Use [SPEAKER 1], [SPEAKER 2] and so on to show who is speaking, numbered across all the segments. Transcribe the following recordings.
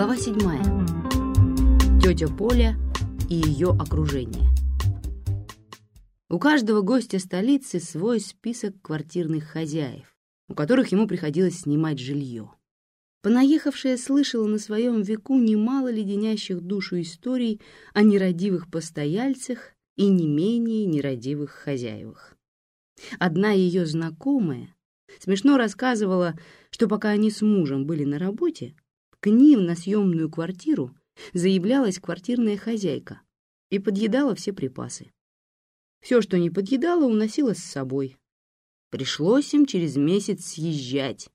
[SPEAKER 1] Глава 7. Тетя Поля и ее окружение. У каждого гостя столицы свой список квартирных хозяев, у которых ему приходилось снимать жилье. Понаехавшая слышала на своем веку немало леденящих душу историй о нерадивых постояльцах и не менее нерадивых хозяевах. Одна ее знакомая смешно рассказывала, что пока они с мужем были на работе, к ним на съемную квартиру заявлялась квартирная хозяйка и подъедала все припасы. Все, что не подъедала, уносила с собой. Пришлось им через месяц съезжать,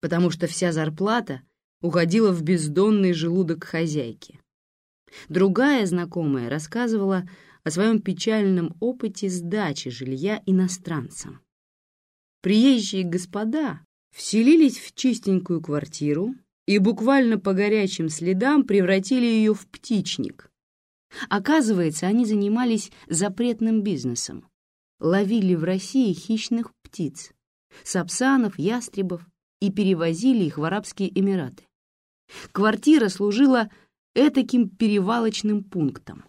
[SPEAKER 1] потому что вся зарплата уходила в бездонный желудок хозяйки. Другая знакомая рассказывала о своем печальном опыте сдачи жилья иностранцам. Приезжие господа вселились в чистенькую квартиру и буквально по горячим следам превратили ее в птичник. Оказывается, они занимались запретным бизнесом. Ловили в России хищных птиц, сапсанов, ястребов и перевозили их в Арабские Эмираты. Квартира служила этаким перевалочным пунктом.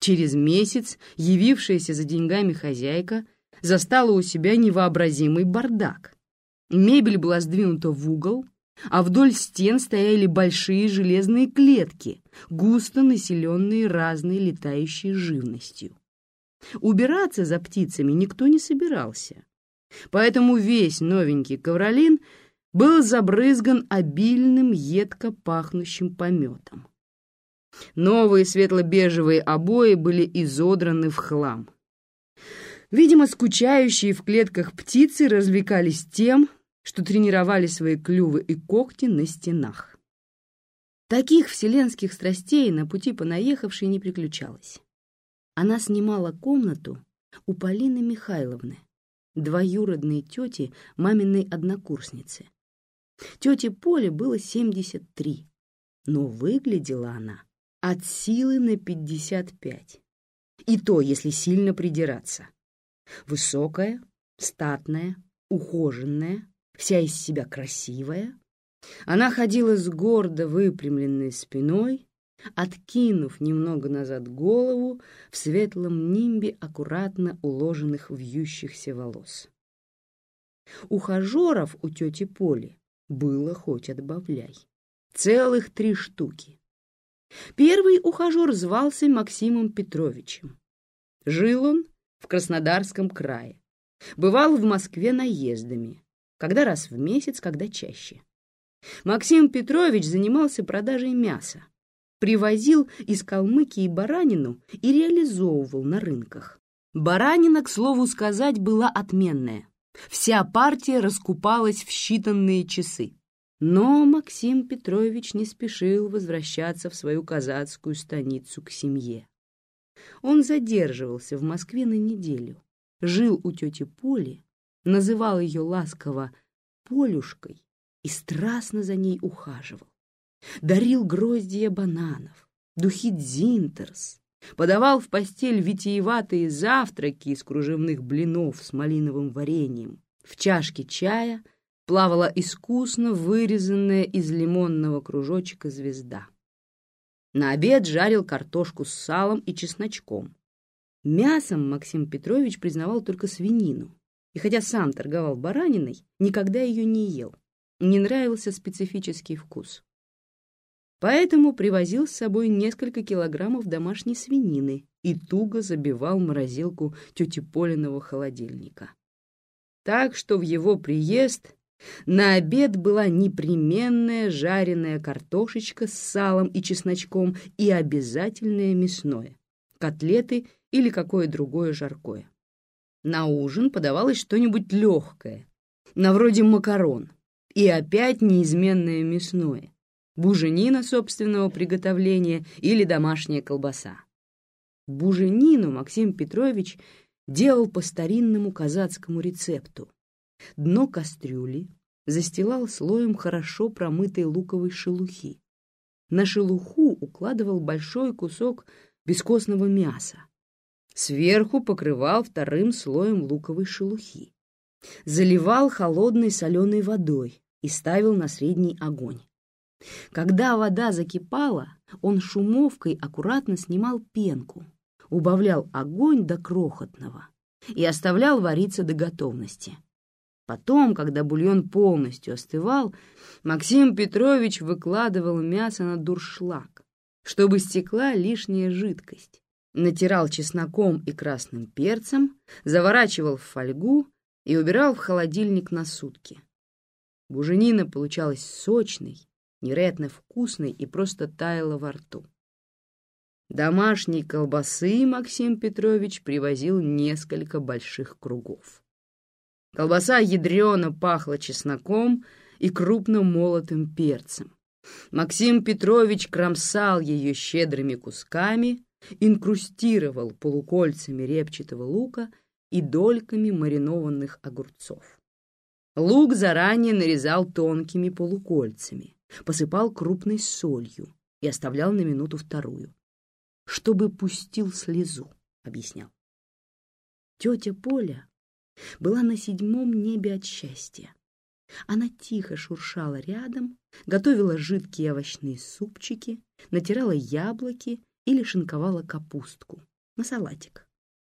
[SPEAKER 1] Через месяц явившаяся за деньгами хозяйка застала у себя невообразимый бардак. Мебель была сдвинута в угол, а вдоль стен стояли большие железные клетки, густо населенные разной летающей живностью. Убираться за птицами никто не собирался, поэтому весь новенький ковролин был забрызган обильным едко пахнущим пометом. Новые светло-бежевые обои были изодраны в хлам. Видимо, скучающие в клетках птицы развлекались тем, что тренировали свои клювы и когти на стенах. Таких вселенских страстей на пути понаехавшей не приключалось. Она снимала комнату у Полины Михайловны, двоюродной тети маминой однокурсницы. Тете Поле было 73, но выглядела она от силы на 55. И то, если сильно придираться. Высокая, статная, ухоженная, вся из себя красивая. Она ходила с гордо выпрямленной спиной, откинув немного назад голову в светлом нимбе аккуратно уложенных вьющихся волос. Ухажеров у тети Поли было хоть отбавляй. Целых три штуки. Первый ухажер звался Максимом Петровичем. Жил он в Краснодарском крае. Бывал в Москве наездами, когда раз в месяц, когда чаще. Максим Петрович занимался продажей мяса, привозил из Калмыкии баранину и реализовывал на рынках. Баранина, к слову сказать, была отменная. Вся партия раскупалась в считанные часы. Но Максим Петрович не спешил возвращаться в свою казацкую станицу к семье. Он задерживался в Москве на неделю, жил у тети Поли, называл ее ласково Полюшкой и страстно за ней ухаживал. Дарил гроздья бананов, духи дзинтерс, подавал в постель витиеватые завтраки из кружевных блинов с малиновым вареньем. В чашке чая плавала искусно вырезанная из лимонного кружочка звезда. На обед жарил картошку с салом и чесночком. Мясом Максим Петрович признавал только свинину, и хотя сам торговал бараниной, никогда ее не ел. Не нравился специфический вкус. Поэтому привозил с собой несколько килограммов домашней свинины и туго забивал морозилку тети Полиного холодильника. Так что в его приезд на обед была непременная жареная картошечка с салом и чесночком и обязательное мясное — котлеты или какое другое жаркое. На ужин подавалось что-нибудь легкое, на вроде макарон, и опять неизменное мясное, буженина собственного приготовления или домашняя колбаса. Буженину Максим Петрович делал по старинному казацкому рецепту. Дно кастрюли застилал слоем хорошо промытой луковой шелухи. На шелуху укладывал большой кусок бескостного мяса. Сверху покрывал вторым слоем луковой шелухи. Заливал холодной соленой водой и ставил на средний огонь. Когда вода закипала, он шумовкой аккуратно снимал пенку, убавлял огонь до крохотного и оставлял вариться до готовности. Потом, когда бульон полностью остывал, Максим Петрович выкладывал мясо на дуршлаг, чтобы стекла лишняя жидкость, натирал чесноком и красным перцем, заворачивал в фольгу и убирал в холодильник на сутки. Буженина получалась сочной, невероятно вкусной и просто таяла во рту. Домашней колбасы Максим Петрович привозил несколько больших кругов. Колбаса ядрено пахла чесноком и крупно молотым перцем. Максим Петрович кромсал ее щедрыми кусками, инкрустировал полукольцами репчатого лука и дольками маринованных огурцов. Лук заранее нарезал тонкими полукольцами, посыпал крупной солью и оставлял на минуту вторую, чтобы пустил слезу, объяснял. Тетя Поля была на седьмом небе от счастья. Она тихо шуршала рядом, готовила жидкие овощные супчики, натирала яблоки или шинковала капустку на салатик.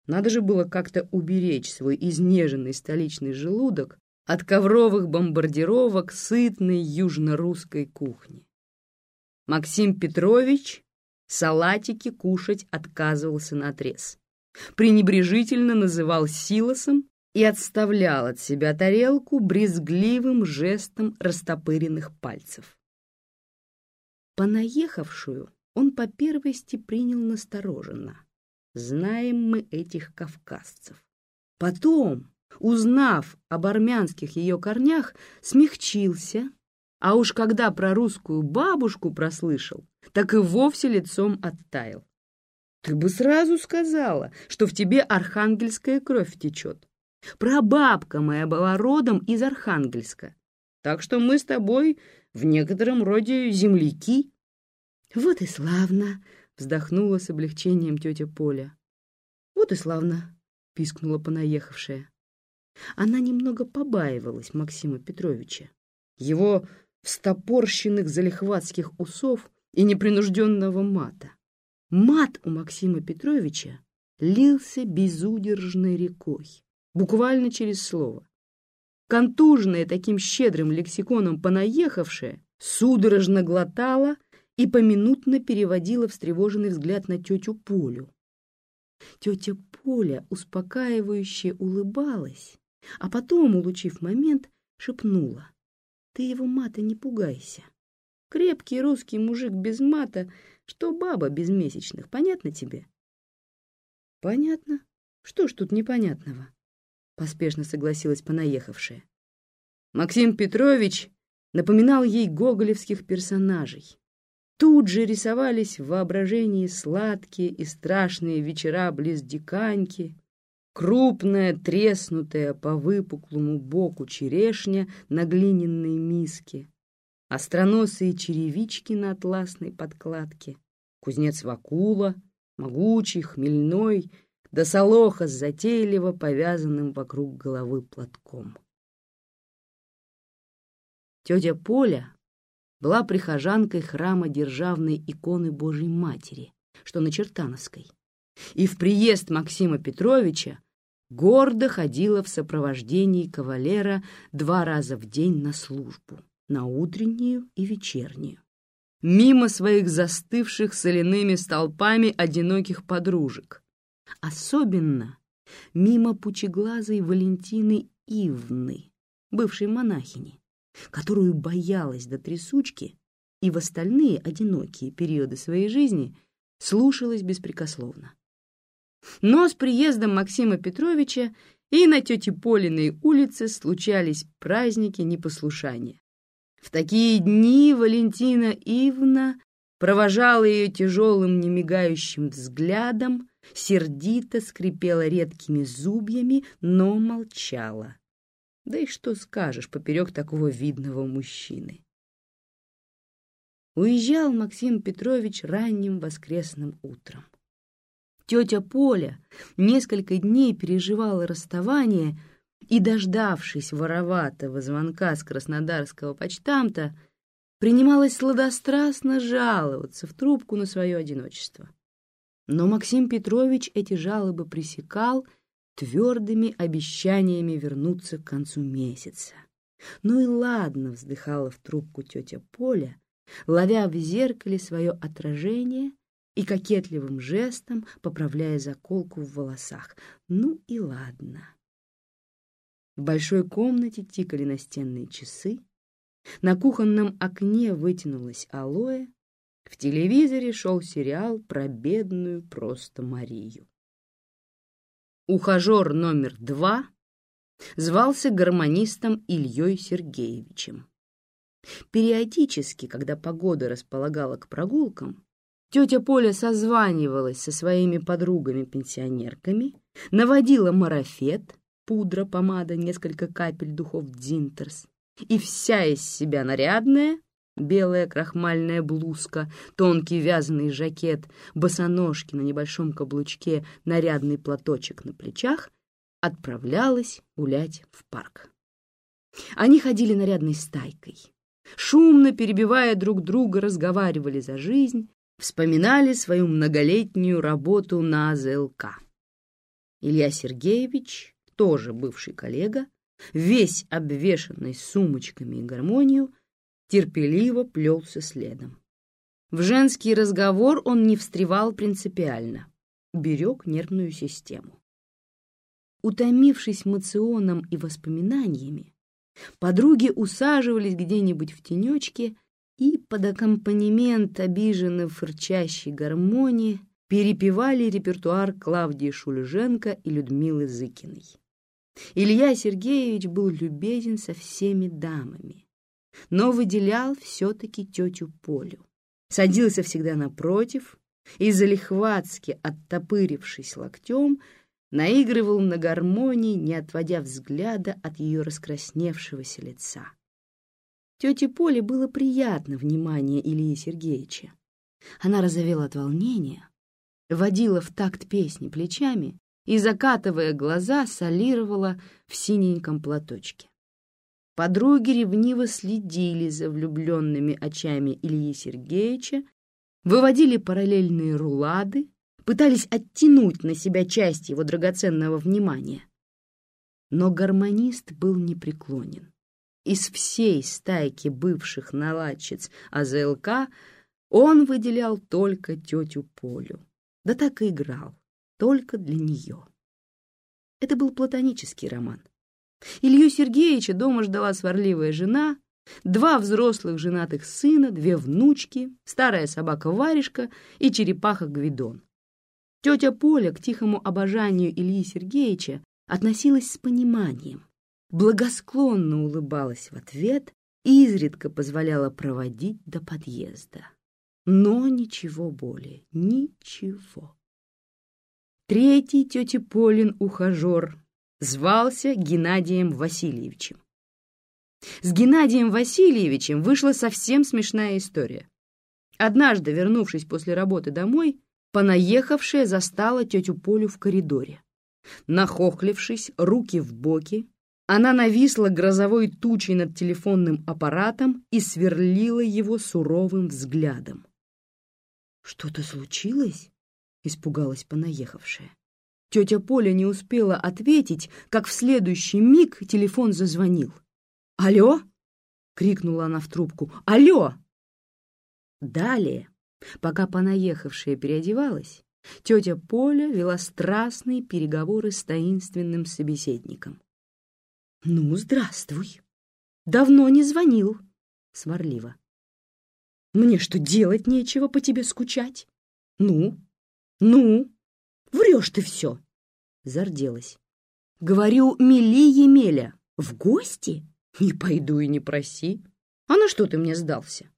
[SPEAKER 1] Надо же было как-то уберечь свой изнеженный столичный желудок от ковровых бомбардировок сытной южно-русской кухни. Максим Петрович салатики кушать отказывался наотрез. Пренебрежительно называл силосом и отставлял от себя тарелку брезгливым жестом растопыренных пальцев. Понаехавшую он по первости принял настороженно. Знаем мы этих кавказцев. Потом, узнав об армянских ее корнях, смягчился, а уж когда про русскую бабушку прослышал, так и вовсе лицом оттаял. Ты бы сразу сказала, что в тебе архангельская кровь течет. Прабабка моя была родом из Архангельска, так что мы с тобой в некотором роде земляки. Вот и славно, вздохнула с облегчением тетя Поля. Вот и славно, пискнула понаехавшая. Она немного побаивалась Максима Петровича, его встопорщенных залихватских усов и непринужденного мата. Мат у Максима Петровича лился безудержной рекой буквально через слово. Контуженная таким щедрым лексиконом понаехавшая, судорожно глотала и поминутно переводила встревоженный взгляд на тетю Полю. Тетя Поля успокаивающе улыбалась, а потом, улучив момент, шепнула. «Ты его мата не пугайся. Крепкий русский мужик без мата, что баба без месячных, понятно тебе?» «Понятно. Что ж тут непонятного?» поспешно согласилась понаехавшая. Максим Петрович напоминал ей гоголевских персонажей. Тут же рисовались в воображении сладкие и страшные вечера близ Диканьки, крупная, треснутая по выпуклому боку черешня на глиняной миске, остроносые черевички на атласной подкладке, кузнец Вакула, могучий, хмельной, до солоха с затейливо повязанным вокруг головы платком. Тетя Поля была прихожанкой храма Державной иконы Божьей Матери, что на Чертановской, и в приезд Максима Петровича гордо ходила в сопровождении кавалера два раза в день на службу, на утреннюю и вечернюю, мимо своих застывших соляными столпами одиноких подружек, Особенно мимо пучеглазой Валентины Ивны, бывшей монахини, которую боялась до трясучки и в остальные одинокие периоды своей жизни слушалась беспрекословно. Но с приездом Максима Петровича и на тете Полиной улице случались праздники непослушания. В такие дни Валентина Ивна провожала ее тяжелым немигающим взглядом, сердито скрипела редкими зубьями, но молчала. Да и что скажешь поперек такого видного мужчины? Уезжал Максим Петрович ранним воскресным утром. Тетя Поля несколько дней переживала расставание и, дождавшись вороватого звонка с краснодарского почтамта, принималась сладострастно жаловаться в трубку на свое одиночество. Но Максим Петрович эти жалобы пресекал твердыми обещаниями вернуться к концу месяца. Ну и ладно, вздыхала в трубку тетя Поля, ловя в зеркале свое отражение и кокетливым жестом поправляя заколку в волосах. Ну и ладно. В большой комнате тикали настенные часы, на кухонном окне вытянулась алоэ, в телевизоре шел сериал про бедную просто Марию. Ухажер номер два звался гармонистом Ильей Сергеевичем. Периодически, когда погода располагала к прогулкам, тетя Поля созванивалась со своими подругами-пенсионерками, наводила марафет, пудра, помада, несколько капель духов Дзинтерс, и вся из себя нарядная, белая крахмальная блузка, тонкий вязаный жакет, босоножки на небольшом каблучке, нарядный платочек на плечах, отправлялась гулять в парк. Они ходили нарядной стайкой, шумно перебивая друг друга, разговаривали за жизнь, вспоминали свою многолетнюю работу на АЗЛК. Илья Сергеевич, тоже бывший коллега, весь обвешанный сумочками и гармонию, терпеливо плелся следом. В женский разговор он не встревал принципиально, берег нервную систему. Утомившись мационом и воспоминаниями, подруги усаживались где-нибудь в тенечке и под аккомпанемент обиженно фырчащей гармонии перепевали репертуар Клавдии Шульженко и Людмилы Зыкиной. Илья Сергеевич был любезен со всеми дамами, но выделял все-таки тетю Полю. Садился всегда напротив и, залихватски оттопырившись локтем, наигрывал на гармонии, не отводя взгляда от ее раскрасневшегося лица. Тете Поле было приятно внимание Ильи Сергеевича. Она разовела от волнения, водила в такт песни плечами и, закатывая глаза, солировала в синеньком платочке. Подруги ревниво следили за влюбленными очами Ильи Сергеевича, выводили параллельные рулады, пытались оттянуть на себя часть его драгоценного внимания. Но гармонист был непреклонен. Из всей стайки бывших наладчиц АЗЛК он выделял только тетю Полю. Да так и играл только для нее. Это был платонический роман. Илью Сергеевича дома ждала сварливая жена, два взрослых женатых сына, две внучки, старая собака Варежка и черепаха Гвидон. Тетя Поля к тихому обожанию Ильи Сергеевича относилась с пониманием, благосклонно улыбалась в ответ и изредка позволяла проводить до подъезда. Но ничего более, ничего. Третий тети Полин ухажер звался Геннадием Васильевичем. С Геннадием Васильевичем вышла совсем смешная история. Однажды, вернувшись после работы домой, понаехавшая застала тетю Полю в коридоре. Нахохлившись, руки в боки, она нависла грозовой тучей над телефонным аппаратом и сверлила его суровым взглядом. «Что-то случилось?» — испугалась понаехавшая. Тетя Поля не успела ответить, как в следующий миг телефон зазвонил. «Алло!» — крикнула она в трубку. «Алло!» Далее, пока понаехавшая переодевалась, тетя Поля вела страстные переговоры с таинственным собеседником. «Ну, здравствуй! Давно не звонил!» — сварливо. «Мне что, делать нечего по тебе скучать? Ну, «Ну, врешь ты все!» Зарделась. «Говорю, мели Емеля, в гости? Не пойду и не проси. А на что ты мне сдался?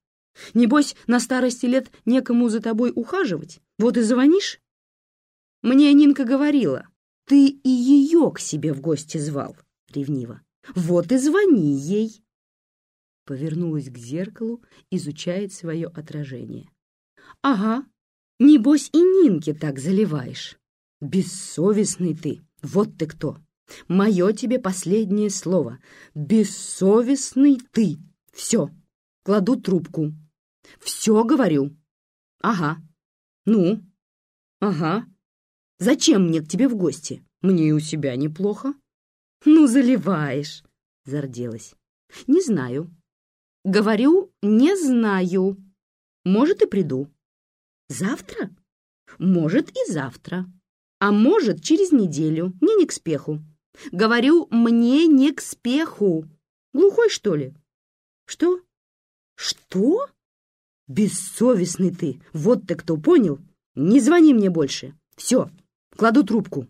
[SPEAKER 1] Небось, на старости лет некому за тобой ухаживать? Вот и звонишь?» Мне Нинка говорила, ты и ее к себе в гости звал, ревниво. Вот и звони ей. Повернулась к зеркалу, изучает свое отражение. Ага, Небось и Нинке так заливаешь. Бессовестный ты, вот ты кто. Мое тебе последнее слово. Бессовестный ты. Все, кладу трубку. Все говорю. Ага. Ну? Ага. Зачем мне к тебе в гости? Мне и у себя неплохо. Ну, заливаешь, зарделась. Не знаю. Говорю, не знаю. Может, и приду. Завтра? Может, и завтра. А может, через неделю. Мне не к спеху. Говорю, мне не к спеху. Глухой, что ли? Что? Что? Бессовестный ты. Вот ты кто, понял? Не звони мне больше. Все, кладу трубку.